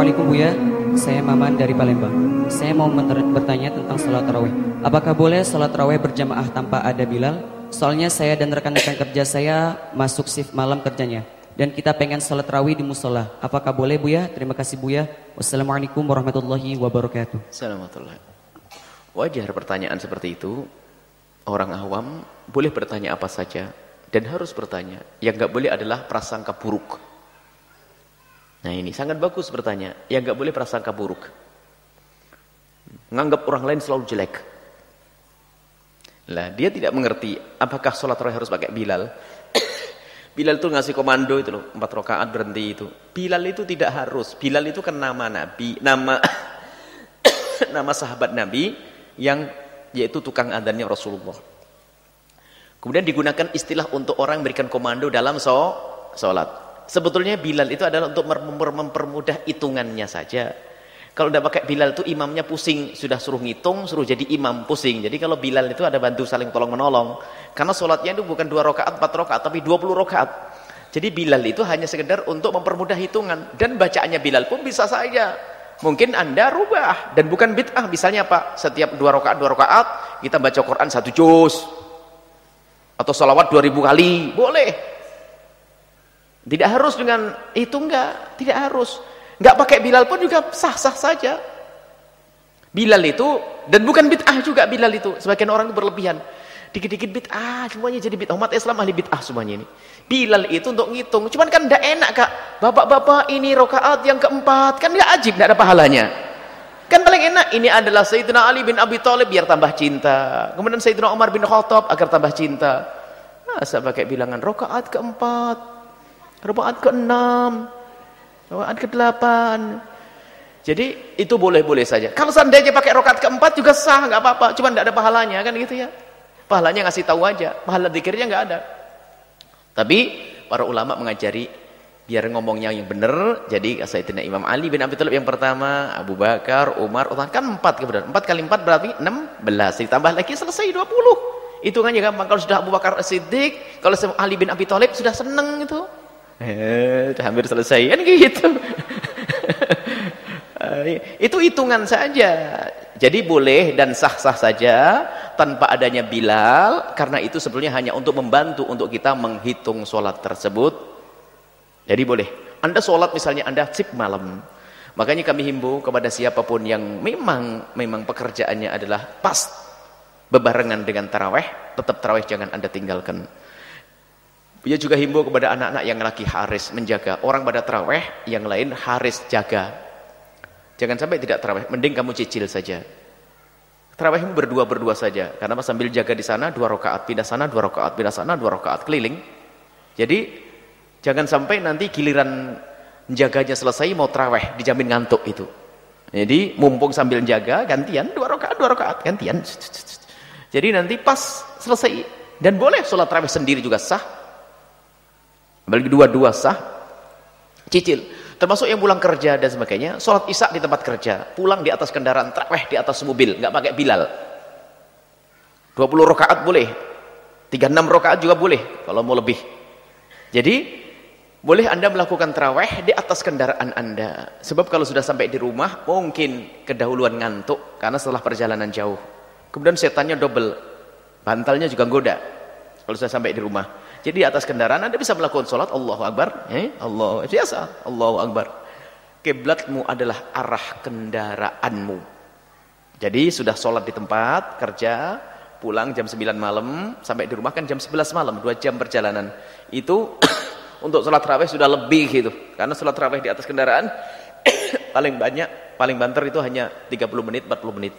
Assalamualaikum Buya, saya Maman dari Palembang. Saya mau bertanya tentang sholat taraweh. Apakah boleh sholat taraweh berjamaah tanpa ada Bilal? Soalnya saya dan rekan-rekan kerja saya masuk shift malam kerjanya. Dan kita pengen sholat tarawih di musola. Apakah boleh Buya? Terima kasih Buya. Wassalamualaikum warahmatullahi wabarakatuh. Assalamualaikum. Wajar pertanyaan seperti itu. Orang awam boleh bertanya apa saja dan harus bertanya. Yang nggak boleh adalah prasangka buruk. Nah ini sangat bagus bertanya. Yang nggak boleh prasangka buruk. Menganggap orang lain selalu jelek. Lah dia tidak mengerti apakah sholat tarawih harus pakai Bilal. Bilal itu ngasih komando itu loh, empat rakaat berhenti itu. Bilal itu tidak harus. Bilal itu kan nama Nabi, nama nama sahabat Nabi yang yaitu tukang adanya Rasulullah. Kemudian digunakan istilah untuk orang yang berikan komando dalam so, sholat. Sebetulnya Bilal itu adalah untuk mempermudah hitungannya saja. Kalau tidak pakai Bilal itu imamnya pusing, sudah suruh ngitung, suruh jadi imam pusing. Jadi kalau Bilal itu ada bantu saling tolong menolong. Karena sholatnya itu bukan dua rakaat, empat rakaat, tapi dua puluh rakaat. Jadi Bilal itu hanya sekedar untuk mempermudah hitungan dan bacaannya Bilal pun bisa saja. Mungkin anda rubah dan bukan bid'ah. Misalnya apa? Setiap dua rakaat dua rakaat kita baca Quran satu juz atau salawat dua ribu kali boleh tidak harus dengan itu enggak, tidak harus. Enggak pakai Bilal pun juga sah-sah saja. Bilal itu dan bukan bid'ah juga Bilal itu. Sebagian orang itu berlebihan. Dikit-dikit bid'ah, semuanya jadi bid'ah. Umat Islam ahli bid'ah semuanya ini. Bilal itu untuk ngitung. Cuman kan enggak enak, Kak. Bapak-bapak ini rokaat yang keempat, kan enggak ajib, enggak ada pahalanya. Kan paling enak ini adalah Sayyidina Ali bin Abi Thalib biar tambah cinta. Kemudian Sayyidina Umar bin Khattab agar tambah cinta. Masa pakai bilangan rokaat keempat, Rakaat ke-6, rakaat ke-8. Jadi itu boleh-boleh saja. Kalau seandainya pakai rakaat ke-4 juga sah, nggak apa-apa. Cuma tidak ada pahalanya kan gitu ya. Pahalanya ngasih tahu aja, pahala zikirnya nggak ada. Tapi para ulama mengajari biar ngomongnya yang benar. Jadi Sayyidina Imam Ali bin Abi Thalib yang pertama, Abu Bakar, Umar, Uthman kan 4 kemudian. 4 kali 4 berarti 16. Ditambah lagi selesai 20. Hitungannya gampang. Kalau sudah Abu Bakar Siddiq, kalau Ali bin Abi Thalib sudah seneng itu. Eh, hampir selesai kan gitu. Eh, itu hitungan saja. Jadi boleh dan sah-sah saja tanpa adanya Bilal karena itu sebetulnya hanya untuk membantu untuk kita menghitung sholat tersebut. Jadi boleh. Anda sholat misalnya Anda sip malam. Makanya kami himbau kepada siapa pun yang memang memang pekerjaannya adalah pas bebarengan dengan taraweh, tetap taraweh jangan Anda tinggalkan. Dia juga himbau kepada anak-anak yang lagi haris menjaga. Orang pada terawih, yang lain haris jaga. Jangan sampai tidak terawih, mending kamu cicil saja. Terawihmu berdua-berdua saja. Karena sambil jaga di sana, dua rakaat, pindah sana, dua rakaat, pindah sana, dua rakaat, keliling. Jadi, jangan sampai nanti giliran jaganya selesai, mau terawih, dijamin ngantuk itu. Jadi, mumpung sambil jaga, gantian, dua rakaat, dua rakaat, gantian. Jadi nanti pas selesai, dan boleh sholat terawih sendiri juga sah, Bagi dua-dua sah, cicil. Termasuk yang pulang kerja dan sebagainya, sholat isya di tempat kerja, pulang di atas kendaraan, terawih di atas mobil, nggak pakai bilal. 20 rakaat boleh, 36 rakaat juga boleh, kalau mau lebih. Jadi, boleh anda melakukan terawih di atas kendaraan anda. Sebab kalau sudah sampai di rumah, mungkin kedahuluan ngantuk, karena setelah perjalanan jauh. Kemudian setannya double, bantalnya juga goda, kalau sudah sampai di rumah. Jadi di atas kendaraan Anda bisa melakukan sholat Allahu Akbar. Eh? Allah biasa. Allahu Akbar. Kiblatmu adalah arah kendaraanmu. Jadi sudah sholat di tempat, kerja, pulang jam 9 malam, sampai di rumah kan jam 11 malam, 2 jam perjalanan. Itu untuk sholat raweh sudah lebih gitu. Karena sholat raweh di atas kendaraan paling banyak, paling banter itu hanya 30 menit, 40 menit.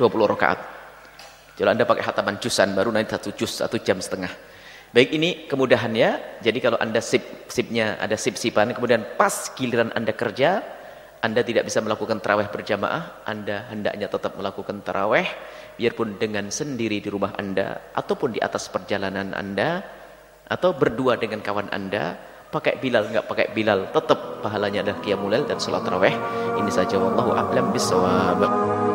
20 rakaat. Kalau Anda pakai hataman jusan baru nanti satu jus, satu jam setengah. Baik ini kemudahannya. Jadi kalau Anda sip sipnya ada sip-sipan kemudian pas giliran Anda kerja, Anda tidak bisa melakukan tarawih berjamaah, Anda hendaknya tetap melakukan tarawih biarpun dengan sendiri di rumah Anda ataupun di atas perjalanan Anda atau berdua dengan kawan Anda, pakai Bilal enggak pakai Bilal, tetap pahalanya adalah qiyamul dan salat tarawih. Ini saja wallahu a'lam bissawab.